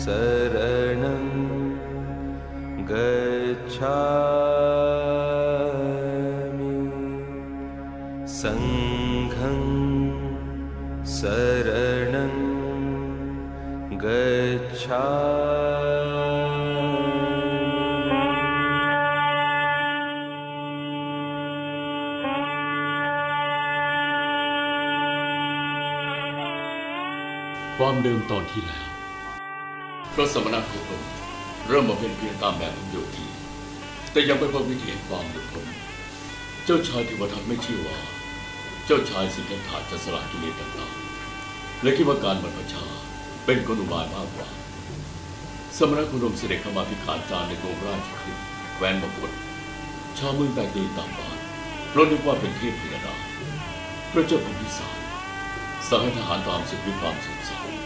शरणं गच्छामि ตอนที่แล้วพระสมณโคดมเริ่มมาเป็นเพียงตามแบบของโยคีแต่ยังไม่พบวิธีแห่งความหลุดพ้นเจ้าชายเทวทัตไม่เชื่อว่า เจ้าชายสิทธัตถะจะสละกิเลสต่างๆและคิดว่าการบรรพชาเป็นกลุบายมากกว่า สมณโคดมเสด็จเข้ามาพิขานจารในกรงราชคฤห์แคว้นมกุฎชาวเมืองแตกตื่นตามบานเพราะนึกว่าเป็นเทพพยดาพระเจ้าพิมพิสารสั่งให้ทหารตามศึกด้วยความสงสัย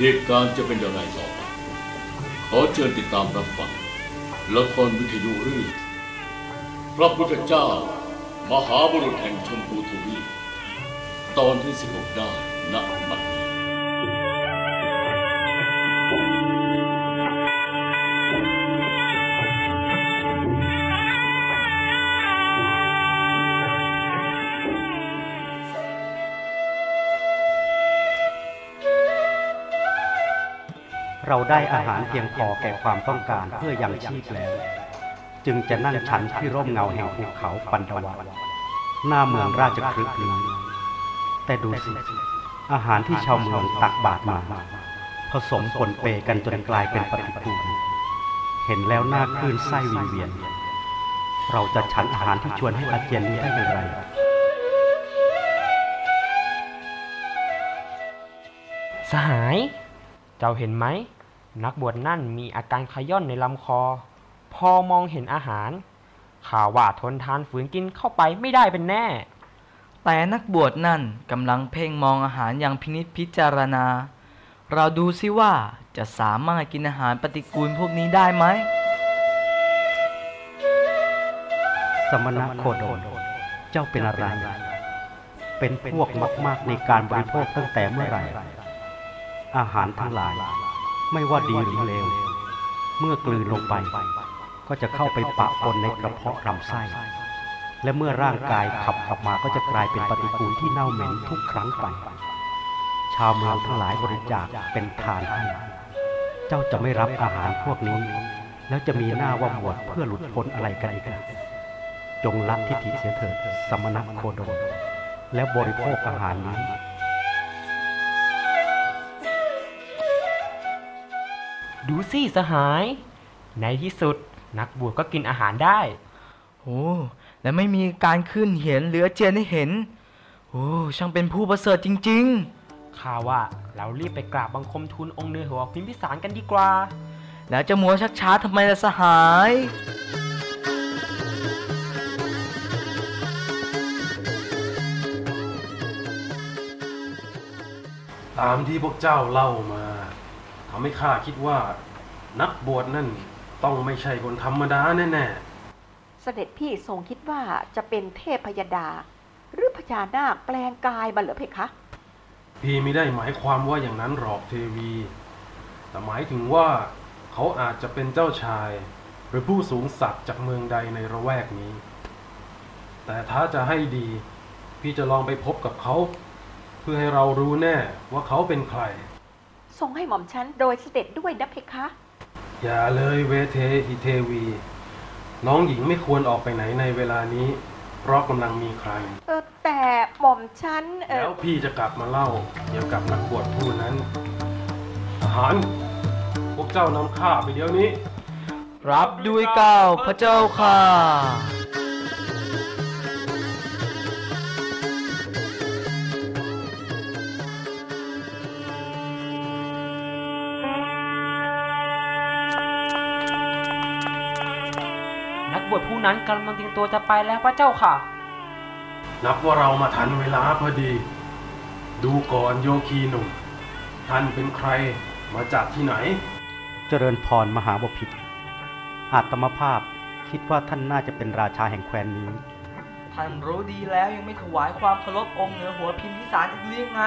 เหตุการณ์จะเป็นอย่างไรต่อไป ขอเชิญติดตามรับฟังละครวิทยุเรื่องพระพุทธเจ้า มหาบุรุษแห่งชมพูทวีปตอนที่สิบหกได้ณบัด ได้อาหารเพียงพอแก่ความต้องการเพื่อยังชีพแล้ว จึงจะนั่งฉันที่ร่มเงาแห่งภูเขาปันดวันหน้าเมืองราชครึกนี้ แต่ดูสิ อาหารที่ชาวเมืองตักบาตรมา ผสมปนเปกันจนกลายเป็นปฏิกูลเห็นแล้วหน้าคลื่นไส้วิงเวียน เราจะฉันอาหารที่ชวนให้อาเจียนนี้ได้อย่างไรสหาย เจ้าเห็นไหม นักบวชนั่นมีอาการขย่อนในลำคอ พอมองเห็นอาหารข่าวว่าทนทานฝืนกินเข้าไปไม่ได้เป็นแน่ แต่นักบวชนั่นกำลังเพ่งมองอาหารอย่างพินิจพิจารณา เราดูซิว่าจะสามารถกินอาหารปฏิกูลพวกนี้ได้ไหม สมณโคดมเจ้าเป็นอะไร เป็นพวกมาก ๆ ในการบริโภคตั้งแต่เมื่อไหร่ อาหารทั้งหลาย ไม่ว่าดีหรือเลว เมื่อกลืนลงไป ก็จะเข้าไปปะปนในกระเพาะลำไส้ และเมื่อร่างกายขับออกมาก็จะกลายเป็นปฏิกูลที่เน่าเหม็นทุกครั้งไป ชาวเมืองทั้งหลายบริจาคเป็นทานให้ เจ้าจะไม่รับอาหารพวกนี้ แล้วจะมีหน้าว่าบวชเพื่อหลุดพ้นอะไรกันอีกล่ะจงละทิฏฐิเสียเถิดสมณโคดมแล้วบริโภคอาหารนี้ สิสหาย ในที่สุดนักบวชก็กินอาหารได้ โอ้ และไม่มีการขึ้นเหียนหรืออาเจียนให้เห็น โอ้ ช่างเป็นผู้ประเสริฐจริงข้าว่าเรารีบไปกราบบังคมทูลองค์เนื้อหัวพิมพิสารกันดีกว่าๆแล้วจะมัวชักช้าทำไมล่ะสหาย ตามที่พวกเจ้าเล่ามา ทำให้ข้าคิดว่า นักบวชนั่นต้องไม่ใช่คนธรรมดาแน่เสด็จพี่ทรงคิดว่าจะเป็นเทพพยดา หรือพญานาคแปลงกายมาเหรอเพคะ ๆ พี่ไม่ได้หมายความว่าอย่างนั้นหรอกเทวี แต่หมายถึงว่าเขาอาจจะเป็นเจ้าชาย หรือผู้สูงศักดิ์จากเมืองใดในระแวกนี้ แต่ถ้าจะให้ดี พี่จะลองไปพบกับเขา เพื่อให้เรารู้แน่ว่าเขาเป็นใคร ทรงให้หม่อมฉันโดยเสด็จด้วยนะเพคะ อย่าเลยเวเทหิเทวี น้องหญิงไม่ควรออกไปไหนในเวลานี้ เพราะกำลังมีใคร เออแต่หม่อมฉันเอแล้อวพี่จะกลับมาเล่าเกี่ยวกับนักบวชผู้นั้นทหารพวกเจ้านำข้าไปเดี๋ยวนี้ รับด้วยเก้าวพระเจ้าค่ะ นั้นกำลังเตรียมตัวจะไปแล้วพระเจ้าค่ะ นับว่าเรามาทันเวลาพอดี ดูก่อนโยคีหนุ่ม ท่านเป็นใครมาจากที่ไหน เจริญพรมหาบพิตรอาตมภาพคิดว่าท่านน่าจะเป็นราชาแห่งแคว้นนี้ ท่านรู้ดีแล้วยังไม่ถวายความเคารพองค์เหนือหัวพิมพิสารอีกหรือยังไง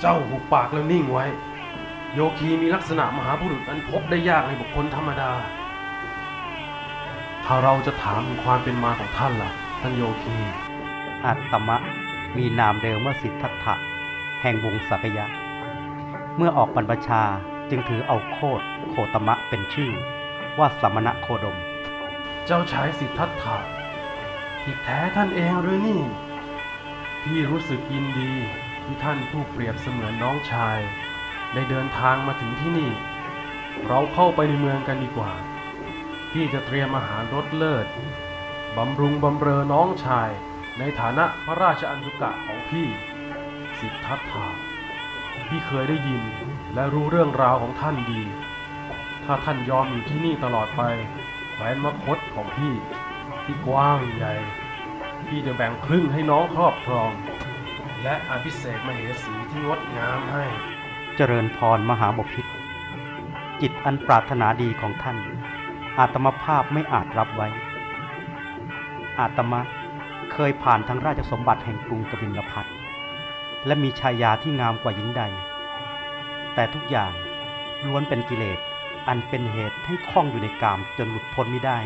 เจ้าหุบปากแล้วนิ่งไว้ โยคีมีลักษณะมหาบุรุษอันพบได้ยากในบุคคลธรรมดา ถ้าเราจะถามถึงความเป็นมาของท่านล่ะ ท่านโยคีอาตมะมีนามเดิมว่าสิทธัตถะแห่งวงสักยะ เมื่อออกบรรพชาจึงถือเอาโคดโคตมะเป็นชื่อ ว่าสมณะโคดม เจ้าชายสิทธัตถะที่แท้ท่านเองหรือนี่ พี่รู้สึกยินดีที่ท่านผู้เปรียบเสมือนน้องชาย ได้เดินทางมาถึงที่นี่ เราเข้าไปในเมืองกันดีกว่า พี่จะเตรียมอาหารรสเลิศบำรุงบำเรอน้องชาย ในฐานะพระราชอันตุกะของพี่ สิทธัตถะพี่เคยได้ยินและรู้เรื่องราวของท่านดี ถ้าท่านยอมอยู่ที่นี่ตลอดไปแหวนมคตของพี่ ที่กว้างใหญ่ พี่จะแบ่งครึ่งให้น้องครอบครอง และอภิเษกมเหสีที่งดงามให้ เจริญพรมหาบพิตรจิตอันปรารถนาดีของท่าน อาตมาภาพไม่อาจรับไว้ อาตมะเคยผ่านทั้งราชสมบัติแห่งกรุงกบิลพัทและมีชายาที่งามกว่าหญิงใด แต่ทุกอย่างล้วนเป็นกิเลสอันเป็นเหตุให้คล้องอยู่ในกามจนหลุดพ้นไม่ได้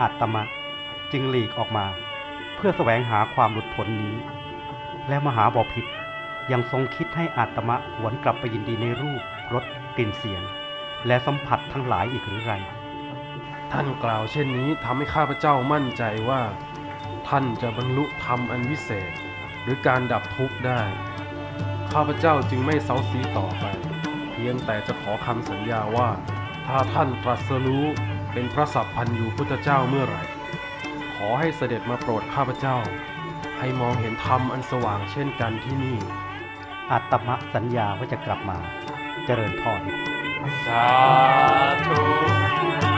อาตมะจึงหลีกออกมาเพื่อแสวงหาความหลุดพ้นนี้ และมหาบอพิษยังทรงคิดให้อาตมะหวนกลับไปยินดีในรูปรสกลิ่นเสียง และสัมผัสทั้งหลายอีกหรือไร ท่านกล่าวเช่นนี้ทำให้ข้าพเจ้ามั่นใจว่า ท่านจะบรรลุธรรมอันวิเศษ หรือการดับทุกข์ได้ ข้าพเจ้าจึงไม่เซาซีต่อไป เพียงแต่จะขอคำสัญญาว่า ถ้าท่านตรัสรู้เป็นพระสัพพันยูพุทธเจ้าเมื่อไหร่ ขอให้เสด็จมาโปรดข้าพเจ้า ให้มองเห็นธรรมอันสว่างเช่นกันที่นี่อาตมะสัญญาว่าจะกลับมา เจริญพรสาธุ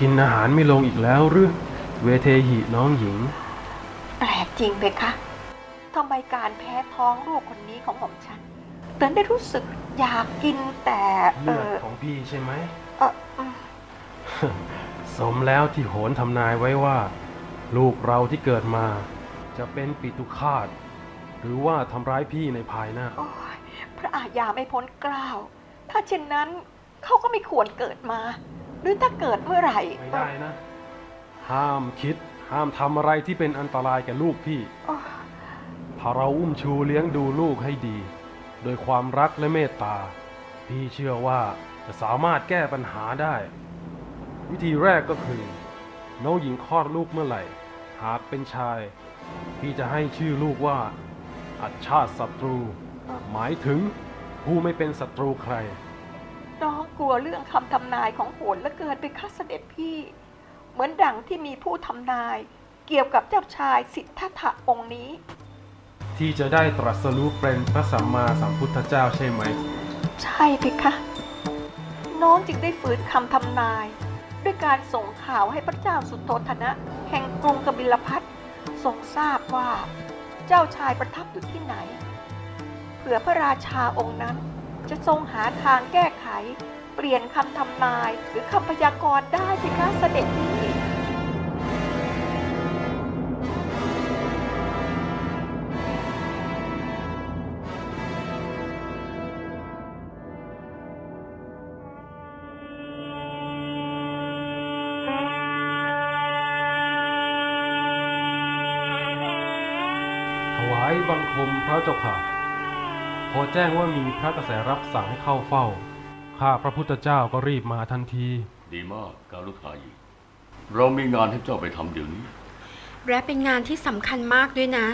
กินอาหารไม่ลงอีกแล้วหรือ เวเทหิน้องหญิง แปลกจริงเพคะทำไมการแพ้ท้องลูกคนนี้ของหม่อมฉันเตือนได้รู้สึกอยากกินแต่เอเลือดอของพี่ใช่ไหมเอออืมสมแล้วที่โหนทำนายไว้ว่า ลูกเราที่เกิดมา จะเป็นปิตุคาตหรือว่าทำร้ายพี่ในภายหน้าโอ้ยพระอาญาไม่พ้นเกล้าว ถ้าเช่นนั้นเขาก็ไม่ควรเกิดมา หรือถ้าเกิดเมื่อไหร่ไม่ได้นะ ห้ามคิด ห้ามทำอะไรที่เป็นอันตรายแก่ลูกพี่โอ้ยถ้าเราอุ้มชูเลี้ยงดูลูกให้ดี โดยความรักและเมตตา พี่เชื่อว่าจะสามารถแก้ปัญหาได้ วิธีแรกก็คือน้องหญิงคลอดลูกเมื่อไหร่ หากเป็นชาย พี่จะให้ชื่อลูกว่า อัจฉาศัตรู หมายถึงผู้ไม่เป็นศัตรูใคร น้องกลัวเรื่องคำทำนายของโหนและเกินไปข้าเสด็จพี่ เหมือนดังที่มีผู้ทำนาย เกี่ยวกับเจ้าชายสิทธัตถะองค์นี้ ที่จะได้ตรัสรู้เป็นพระสัมมาสัมพุทธเจ้าใช่ไหม ใช่เพคะ น้องจึงได้ฝืนคำทำนาย ด้วยการส่งข่าวให้พระเจ้าสุโธธนะ แห่งกรุงกบิลพัททรงทราบว่า เจ้าชายประทับอยู่ที่ไหน เผื่อพระราชาองค์นั้น จะทรงหาทางแก้ไข เปลี่ยนคำทำนายหรือคำพยากรณ์ได้เพคะเสด็จพี่ถวายบังคมพระเจ้าค่ะ พอแจ้งว่ามีพระกระแสรับสั่งให้เข้าเฝ้า ข้าพระพุทธเจ้าก็รีบมาทันที ดีมากการลุกายีเรามีงานให้เจ้าไปทำเดี๋ยวนี้ และเป็นงานที่สำคัญมากด้วยนะ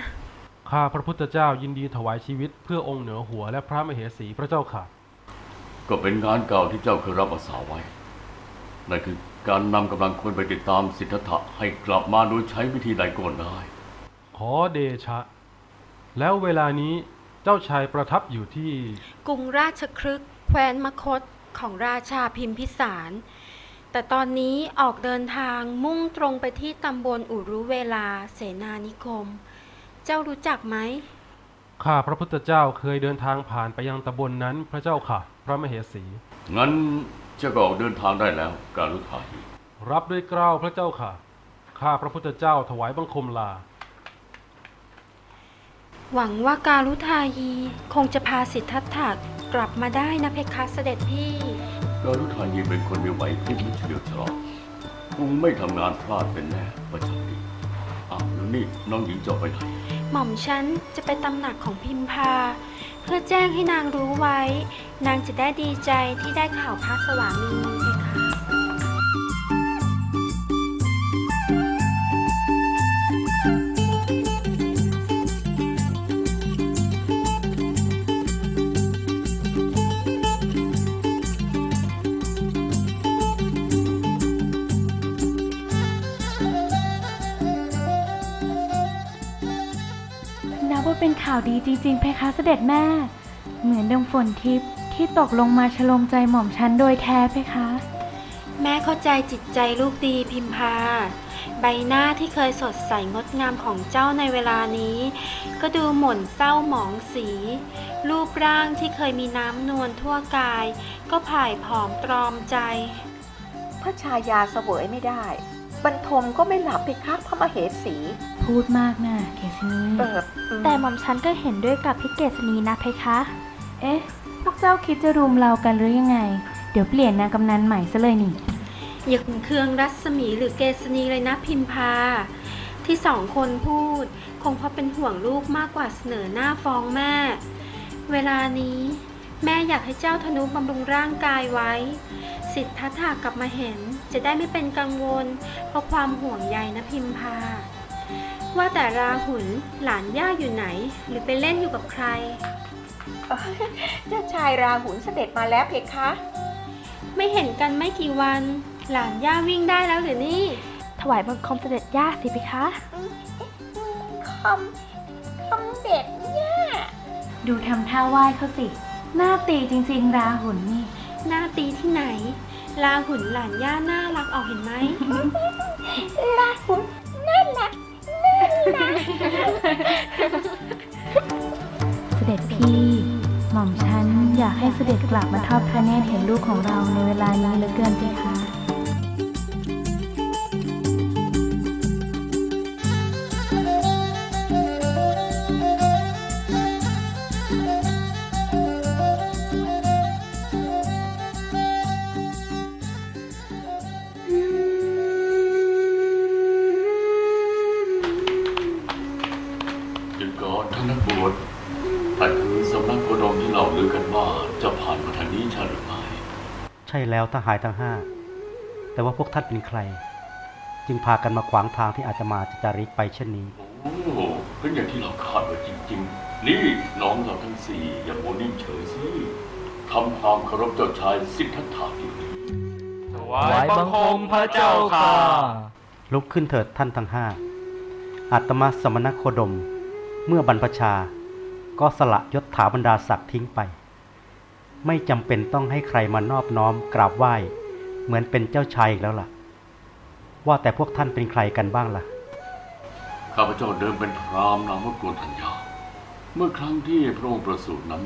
ข้าพระพุทธเจ้ายินดีถวายชีวิตเพื่อองค์เหนือหัวและพระมเหสีพระเจ้าค่ะ ก็เป็นงานเก่าที่เจ้าเคยรับอาสาไว้ นั่นคือการนำกำลังคนไปติดตามสิทธัตถะให้กลับมาโดยใช้วิธีใดก็ได้ ขอเดชะ แล้วเวลานี้ เจ้าชายประทับอยู่ที่ กรุงราชครึกแคว้นมคตของราชาพิมพิสาร แต่ตอนนี้ออกเดินทางมุ่งตรงไปที่ตำบลอุรุเวลาเสนานิคม เจ้ารู้จักไหมข้าพระพุทธเจ้าเคยเดินทางผ่านไปยังตำบลนนั้นพระเจ้าค่ะ พระมเหสี งั้นเจ้าก็ออกเดินทางได้แล้ว การรุทาฮีรับด้วยเกล้าวพระเจ้าค่ะ ข้าพระพุทธเจ้าถวายบังคมลา หวังว่าการุทายีคงจะพาสิทธัตถะกลับมาได้นะเพคะเสด็จพี่ การรุทาฮีเป็นคนมีไหวพริบเฉลียวฉลาดคงไม่ทำงานพลาดเป็นแน่ประจักษ์ดีอ้าวแล้วนี่น้องหญิงจะไปไหนหม่อมฉันจะไปตำหนักของพิมพา เพื่อแจ้งให้นางรู้ไว้ นางจะได้ดีใจที่ได้ข่าวพระสวามี ข่าวดีจริงๆ เพคะเสด็จแม่ เหมือนดังฝนทิพย์ที่ตกลงมาชโลมใจหม่อมฉันโดยแท้เพคะ แม่เข้าใจจิตใจลูกดีพิมพา ใบหน้าที่เคยสดใสงดงามของเจ้าในเวลานี้ ก็ดูหม่นเศร้าหมองสี รูปร่างที่เคยมีน้ำนวลทั่วกาย ก็ผ่ายผอมตรอมใจ พระชายาเสวยไม่ได้ บรรทมก็ไม่หลับเพคะพระมเหสี พูดมากนะเกษณีเปิดแต่หม่อมฉันก็เห็นด้วยกับพี่เกษณีนะเพคะ เอ๊ะ พวกเจ้าคิดจะรุมเรากันหรือยังไง เดี๋ยวเปลี่ยนนางกำนันใหม่ซะเลยนี่ อย่าขุนเคืองรัศมีหรือเกษณีเลยนะพิมพา ที่สองคนพูด คงเพราะเป็นห่วงลูกมากกว่าเสนอหน้าฟ้องแม่ เวลานี้ แม่อยากให้เจ้าธนุบำรุงร่างกายไว้ สิทธัตถะกลับมาเห็น จะได้ไม่เป็นกังวล เพราะความห่วงใยนะพิมพา ว่าแต่ราหุลหลานย่าอยู่ไหน หรือไปเล่นอยู่กับใคร เจ้าชายราหุลเสด็จมาแล้วเพคะ ไม่เห็นกันไม่กี่วัน หลานย่าวิ่งได้แล้วหรือนี่ ถวายบังคมเสด็จย่าสิเพคะคำคำเด็ดเนี่ยดูทำท่าไหว้เขาสิ หน้าตีจริง ๆ ราหุนนี่ หน้าตีที่ไหนลาหุนหลานย่าน่ารักออกเห็นไหม ราหุลนั่นแหละ เสด็จพี่ หม่อมฉันอยากให้เสด็จกลับมาทอดพระเนตรเห็นลูกของเราในเวลานี้เหลือเกินสิคะ แล้วทหารทั้งห้า แต่ว่าพวกท่านเป็นใคร จึงพากันมาขวางทางที่อาจจะมาจะจาริกไปเช่นนี้โอ้เป็นอย่างที่เราคาดไว้จริง ๆ นี่น้องเราทั้งสี่อย่าโมวนิ่งเฉยสิทำความเคารพเจ้าชายสิทธัตถะอยู่นี้ถวายบังคมพระเจ้าค่ะลุกขึ้นเถิดท่านทั้งห้าอัตมาสมณโคดม เมื่อบรรพชา ก็สละยศถาบรรดาศักดิ์ทิ้งไป ไม่จำเป็นต้องให้ใครมานอบน้อมกราบไหว้ เหมือนเป็นเจ้าชายอีกแล้วล่ะ ว่าแต่พวกท่านเป็นใครกันบ้างล่ะ ข้าพเจ้าเดิมเป็นพรามนามว่าโกนธัญญา เมื่อครั้งที่พระองค์ประสูตินั้น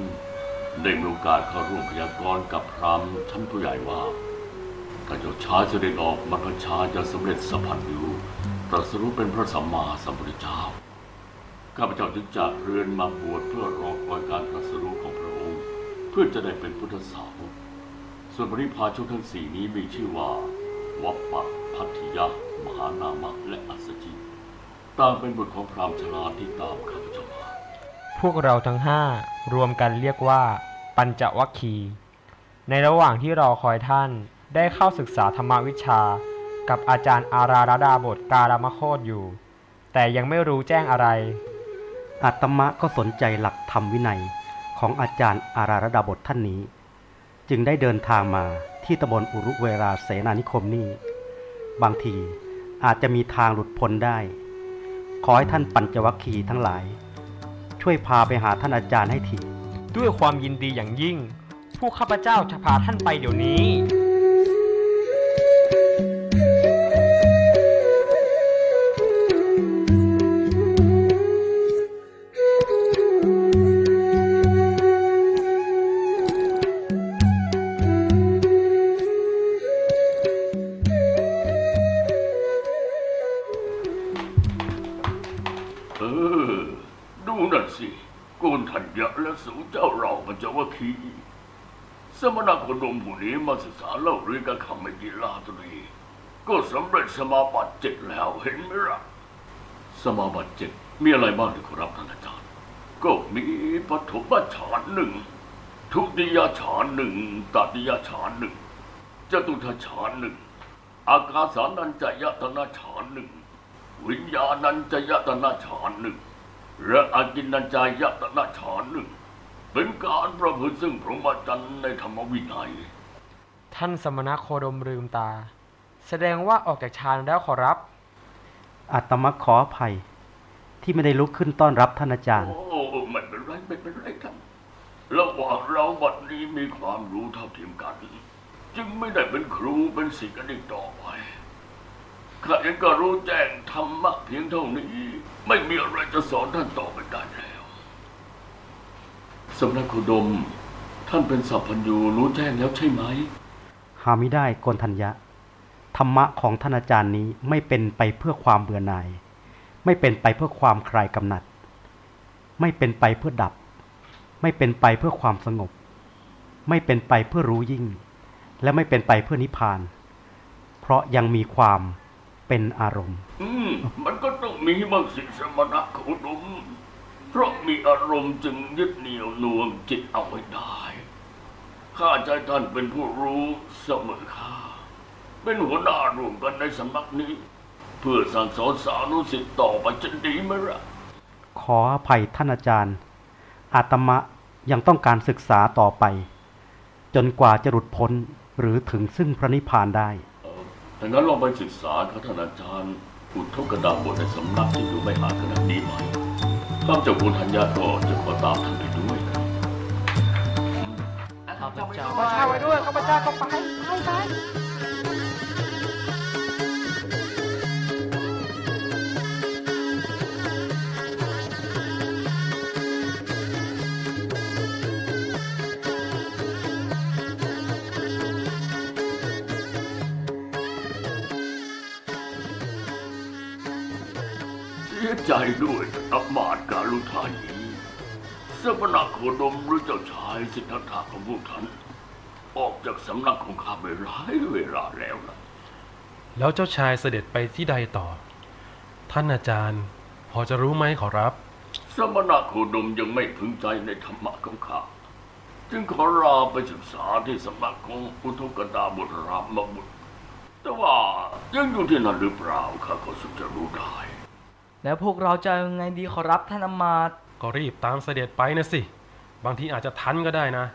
ได้มีโอกาสเข้าร่วมพยากรณ์กับพรามชั้นผู้ใหญ่ว่าถ้าเจ้าชายเสด็จออกบรรพชาจะสำเร็จสัพพันยูตรัสรู้เป็นพระสัมมาสัมพุทธเจ้าข้าพเจ้าจึงจากเรือนมาบวชเพื่อรอคอยการตรัสรู้ของพระองค์ เพื่อจะได้เป็นพุทธสาวกส่วนบริพาชกทั้งสี่นี้มีชื่อว่าวัปปะพัทธิยะ มหานามะและอัสสจิต่างเป็นบุตรของพราหมณ์ฉลาดที่ตามข้าพเจ้ามาพวกเราทั้งห้ารวมกันเรียกว่า ปัญจวัคคีย์ในระหว่างที่รอคอยท่านได้เข้าศึกษาธรรมวิชา กับอาจารย์อาราระดาบทการามโคตอยู่ แต่ยังไม่รู้แจ้งอะไร อาตมะก็สนใจหลักธรรมวินัย ของอาจารย์อาราระดาบทท่านนี้ จึงได้เดินทางมาที่ตำบลอุรุเวราเสนานิคมนี้ บางทีอาจจะมีทางหลุดพ้นได้ ขอให้ท่านปัญจวัคคีย์ทั้งหลาย ช่วยพาไปหาท่านอาจารย์ให้ทีด้วยความยินดีอย่างยิ่ง ผู้ข้าพเจ้าจะพาท่านไปเดี๋ยวนี้ นี้มาศึกษาเล่าเรื่องกับคำไม่กีฬาตรีก็สำเร็จสมาบัติเจ็ดแล้วเห็นไหมล่ะ สมาบัติเจ็ดมีอะไรบ้างหรือขอรับท่านอาจารย์ ก็มีปฐมฌานหนึ่งทุติยฌานหนึ่งตติยฌานหนึ่งจตุทฌานหนึ่งอากาสานัญจยตนะฌานหนึ่งวิญญาณัญจยตนะฌานหนึ่งและอากินัญจายตนะฌานหนึ่งเป็นการประพฤติซึ่งพรหมจรรย์ในธรรมวินัย ท่านสมณโคดมลืมตา แสดงว่าออกจากฌานแล้วขอรับ อาตมะขออภัย ที่ไม่ได้ลุกขึ้นต้อนรับท่านอาจารย์ โอ้ไม่เป็นไรไม่เป็นไรท่านระหว่างเราบัดนี้มีความรู้เท่าเทียมกัน จึงไม่ได้เป็นครูเป็นศิษย์กันอีกต่อไปข้าเองก็รู้แจ้งธรรมะเพียงเท่านี้ ไม่มีอะไรจะสอนท่านต่อไปได้แล้วสำนักโคดมท่านเป็นสัพพัญญูรู้แจ้งแล้วใช่ไหม หาไม่ได้โกนทัญญะ ธรรมะของท่านอาจารย์นี้ไม่เป็นไปเพื่อความเบื่อหน่าย ไม่เป็นไปเพื่อความคลายกำหนัด ไม่เป็นไปเพื่อดับ ไม่เป็นไปเพื่อความสงบ ไม่เป็นไปเพื่อรู้ยิ่ง และไม่เป็นไปเพื่อนิพพาน เพราะยังมีความเป็นอารมณ์ อืมมันก็ต้องมีบางสิ่งสมณะโคดมเพราะมีอารมณ์จึงยึดเหนี่ยวนวมจิตเอาไว้ได้ ข้าใจท่านเป็นผู้รู้เสมอข้าเป็นหัวหน้ารวมกันในสำนักนี้ เพื่อสั่งสอนสานุสิทธิ์ต่อไปจะดีไหมล่ะ ขออภัยท่านอาจารย์ อาตมะยังต้องการศึกษาต่อไป จนกว่าจะหลุดพ้นหรือถึงซึ่งพระนิพพานได้ถ้างั้นลองไปศึกษาครับท่านอาจารย์อุทธกดาบทในสำนักที่อยู่ไม่ห่างขนาดนี้ไหมข้าพเจ้าคุณธัญญาก็จะขอตามท่านไป เจ้าข้าพเจ้าไว้ด้วยข้าพเจ้าก็ไปเสียใจด้วยอับมาตย์การุทานีสมณโคดมหรือเจ้าชายสิทธัตถะของพวกท่าน ออกจากสำนักของข้าไปหลายเวลาแล้วนะแล้วเจ้าชายเสด็จไปที่ใดต่อ ท่านอาจารย์ พอจะรู้ไหมขอรับ สมณโคดมยังไม่พึงใจในธรรมะของข้าจึงขอลาไปศึกษาที่สำนักของอุทกดาบทรามบุตร แต่ว่ายังอยู่ที่นั่นหรือเปล่าข้าก็สุดจะรู้ได้ แล้วพวกเราจะยังไงดีขอรับท่านอำมาตย์ก็รีบตามเสด็จไปนะสิ บางทีอาจจะทันก็ได้นะ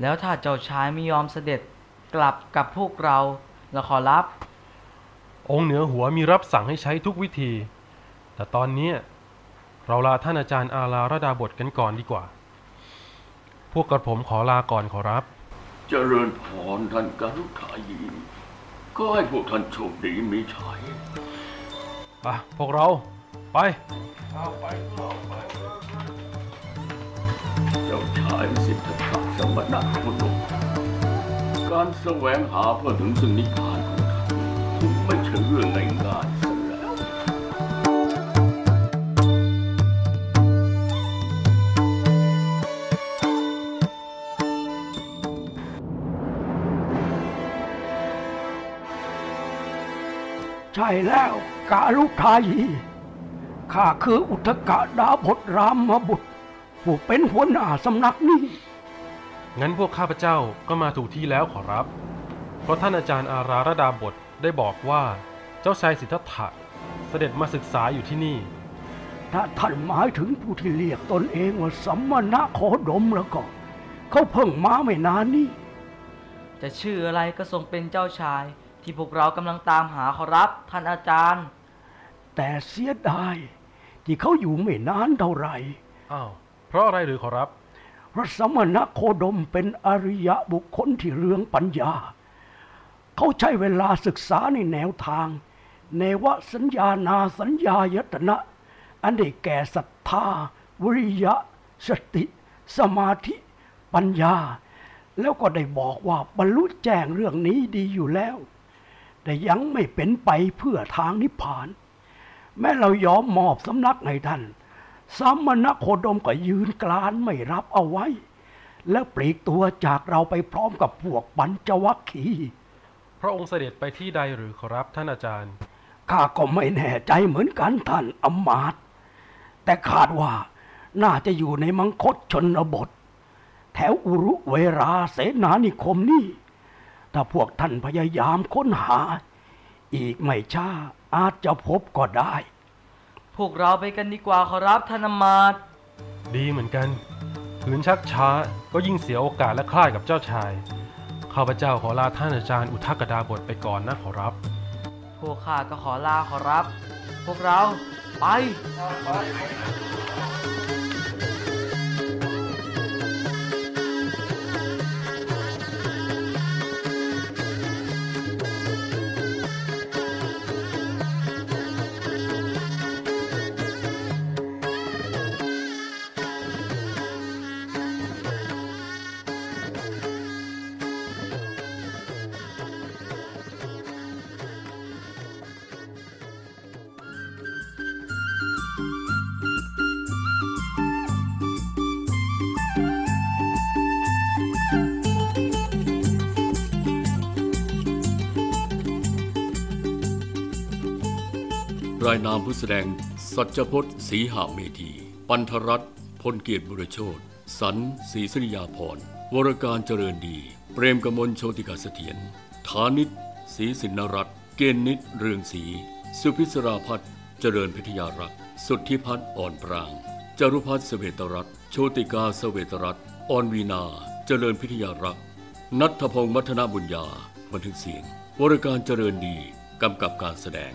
แล้วถ้าเจ้าชายไม่ยอมเสด็จกลับกับพวกเราแล้วขอรับ องค์เหนือหัวมีรับสั่งให้ใช้ทุกวิธี แต่ตอนเนี้ยเราลาท่านอาจารย์อาลาระดาบทกันก่อนดีกว่า พวกกระผมขอลาก่อนขอรับ เจริญพรท่านการุทายีก็ให้พวกท่านโชคดีมีชัยไปพวกเราไปเจ้าชายสิทธัตถะสมณโคดมการแสวงหาเพื่อถึงซึ่งนิพพานของท่านไม่ใช่เรื่องง่ายๆใช่แล้วกาลุทายีข้าคืออุทกะดาบทรามบุตร ผู้เป็นหัวหน้าสำนักนี้ งั้นพวกข้าพเจ้าก็มาถูกที่แล้วขอรับ เพราะท่านอาจารย์อาราระดาบทได้บอกว่าเจ้าชายสิทธัตถะเสด็จมาศึกษาอยู่ที่นี่ตถ้าท่านหมายถึงผู้ที่เรียกตนเองว่าสัมมณะโคดมแล้วก็ เขาเพิ่งมาไม่นานนี้จะชื่ออะไรก็ทรงเป็นเจ้าชาย ที่พวกเรากำลังตามหาขอรับ ท่านอาจารย์ แต่เสียดายที่เขาอยู่ไม่นานเท่าไหร่ อ้าวเพ ราะอะไรหรือขอรับ พระสมณโคดมเป็นอริยะบุคคลที่เรืองปัญญา เขาใช้เวลาศึกษาในแนวทาง เนวสัญญานาสัญญายตนะ อันได้แก่ศรัทธา วิริยะ สติ สมาธิ ปัญญา แล้วก็ได้บอกว่าบรรลุแจ้งเรื่องนี้ดีอยู่แล้ว แต่ยังไม่เป็นไปเพื่อทางนิพพาน แม้เรายอมมอบสำนักให้ท่าน สามณโคดมก็ยืนกลานไม่รับเอาไว้ แล้วปลีกตัวจากเราไปพร้อมกับพวกปัญจวัคคีย์พระองค์เสด็จไปที่ใดหรือขอรับท่านอาจารย์ ข้าก็ไม่แน่ใจเหมือนกันท่านอำมาตย์แต่คาดว่าน่าจะอยู่ในมังคตชนบท แถวอุรุเวราเสนานิคมนี่ ถ้าพวกท่านพยายามค้นหา อีกไม่ช้าอาจจะพบก็ได้ พวกเราไปกันดีกว่าขอรับท่านอามาตย์ดีเหมือนกันขืนชักช้าก็ยิ่งเสียโอกาสและคลาดกับเจ้าชาย ข้าพเจ้าขอลาท่านอาจารย์อุทกดาบทไปก่อนนะขอรับ พวกข้าก็ขอลาขอรับ พวกเราไปายนามผู้แสดง สัจพจน์ศรีหาเมธี ปันธรัตน์พลเกียรติบุรโชตสันศรีสริยาพร วรการเจริญดี เปรมกมลโชติกาเสถียรฐานิตศรีสินรัตน์เกณฑ์นิตเรืองศรีสุพิศราพัฒน์เจริญพิทยารักษ์สุทธิพัฒน์อ่อนปรางจารุพัฒน์เสเวตรัตน์โชติกาเสเวตรัตน์อ่อนวีนา เจริญพิทยารักษ์นัทพงศ์มัทนาบุญญาบันทึกเสียง วรการเจริญดี กำกับการแสดง